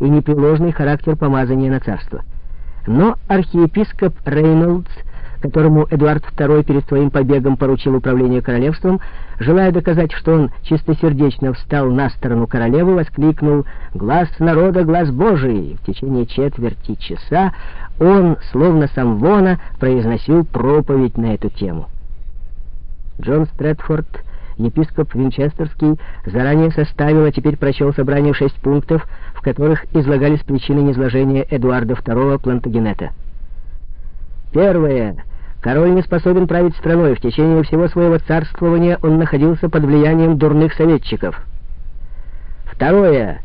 и непреложный характер помазания на царство. Но архиепископ Рейнольдс которому Эдуард II перед своим побегом поручил управление королевством, желая доказать, что он чистосердечно встал на сторону королевы, воскликнул «Глаз народа, глаз Божий!» В течение четверти часа он, словно сам Вона, произносил проповедь на эту тему. Джон Стрэдфорд, епископ Винчестерский, заранее составил, а теперь прочел собрание шесть пунктов, в которых излагались причины низложения Эдуарда II Плантагенета. Первое. Король не способен править страной. В течение всего своего царствования он находился под влиянием дурных советчиков. Второе.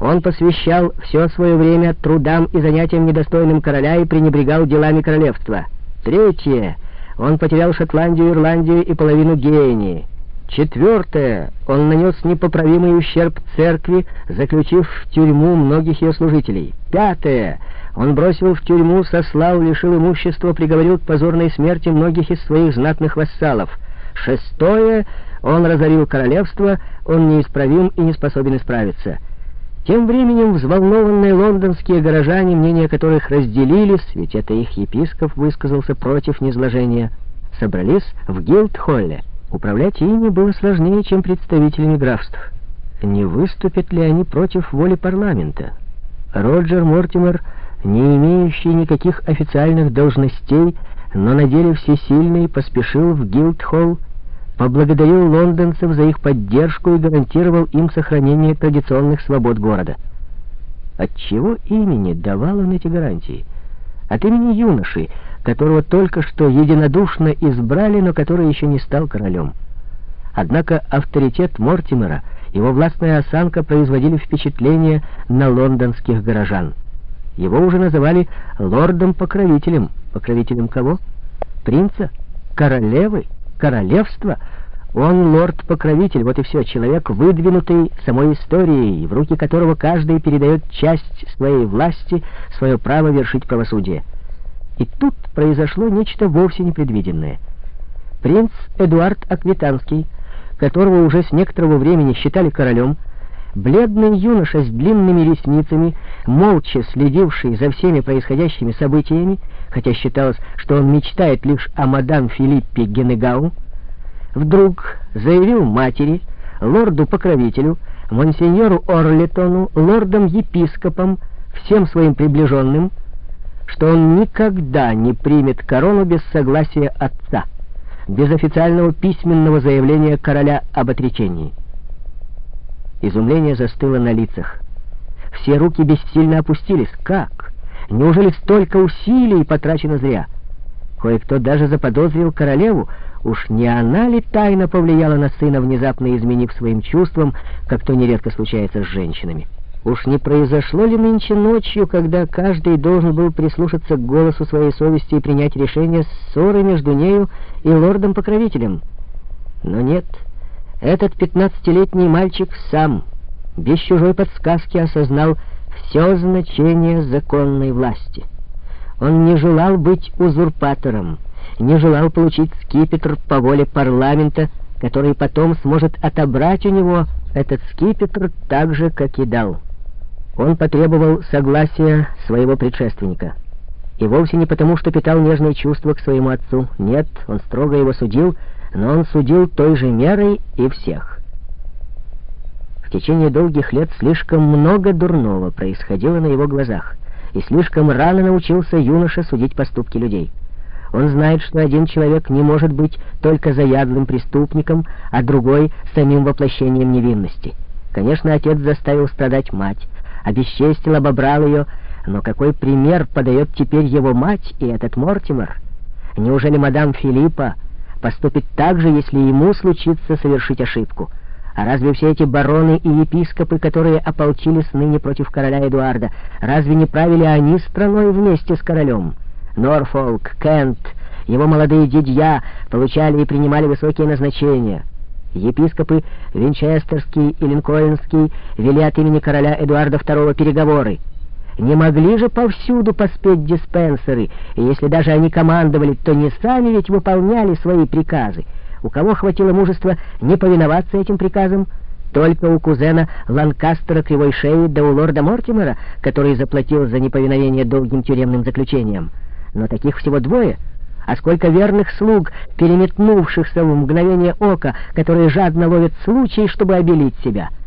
Он посвящал все свое время трудам и занятиям недостойным короля и пренебрегал делами королевства. Третье. Он потерял Шотландию, Ирландию и половину Гении. Четвертое. Он нанес непоправимый ущерб церкви, заключив в тюрьму многих ее служителей. Пятое. Он бросил в тюрьму, сослал, лишил имущества, приговорил к позорной смерти многих из своих знатных вассалов. Шестое. Он разорил королевство, он неисправим и не способен исправиться. Тем временем взволнованные лондонские горожане, мнения которых разделились, ведь это их епископ высказался против низложения, собрались в Гилдхолле. Управлять ими было сложнее, чем представителями графств. Не выступят ли они против воли парламента? Роджер Мортимер, не имеющий никаких официальных должностей, но на деле всесильный, поспешил в Гилдхолл, поблагодарил лондонцев за их поддержку и гарантировал им сохранение традиционных свобод города. От чего имени давал он эти гарантии? От имени юноши, которого только что единодушно избрали, но который еще не стал королем. Однако авторитет Мортимера, его властная осанка производили впечатление на лондонских горожан. Его уже называли лордом-покровителем. Покровителем кого? Принца? Королевы? Королевства? Он лорд-покровитель, вот и все, человек, выдвинутый самой историей, в руки которого каждый передает часть своей власти, свое право вершить правосудие. И тут произошло нечто вовсе непредвиденное. Принц Эдуард Аквитанский, которого уже с некоторого времени считали королем, бледный юноша с длинными ресницами, молча следивший за всеми происходящими событиями, хотя считалось, что он мечтает лишь о мадам Филиппе Генегау, вдруг заявил матери, лорду-покровителю, монсеньору Орлетону, лордам-епископам, всем своим приближенным, что он никогда не примет корону без согласия отца, без официального письменного заявления короля об отречении. Изумление застыло на лицах. Все руки бессильно опустились. Как? Неужели столько усилий потрачено зря? Кое-кто даже заподозрил королеву, уж не она ли тайно повлияла на сына, внезапно изменив своим чувствам, как то нередко случается с женщинами. Уж не произошло ли нынче ночью, когда каждый должен был прислушаться к голосу своей совести и принять решение ссоры между нею и лордом-покровителем? Но нет, этот пятнадцатилетний мальчик сам, без чужой подсказки, осознал все значение законной власти. Он не желал быть узурпатором, не желал получить скипетр по воле парламента, который потом сможет отобрать у него этот скипетр так же, как и дал. Он потребовал согласия своего предшественника. И вовсе не потому, что питал нежные чувства к своему отцу. Нет, он строго его судил, но он судил той же мерой и всех. В течение долгих лет слишком много дурного происходило на его глазах, и слишком рано научился юноша судить поступки людей. Он знает, что один человек не может быть только заядлым преступником, а другой — самим воплощением невинности. Конечно, отец заставил страдать мать, обесчестил, обобрал ее, но какой пример подает теперь его мать и этот Мортимер? Неужели мадам Филиппа поступит так же, если ему случится совершить ошибку? А разве все эти бароны и епископы, которые ополчились ныне против короля Эдуарда, разве не правили они страной вместе с королем? Норфолк, Кент, его молодые дядья получали и принимали высокие назначения — Епископы Винчестерский и Линкольнский вели от имени короля Эдуарда II переговоры. Не могли же повсюду поспеть диспенсеры, и если даже они командовали, то не сами ведь выполняли свои приказы. У кого хватило мужества не повиноваться этим приказам? Только у кузена Ланкастера Кривой Шеи да у лорда Мортимера, который заплатил за неповиновение долгим тюремным заключением. Но таких всего двое. А сколько верных слуг, переметнувшихся в мгновение ока, которые жадно ловят случай, чтобы обелить себя —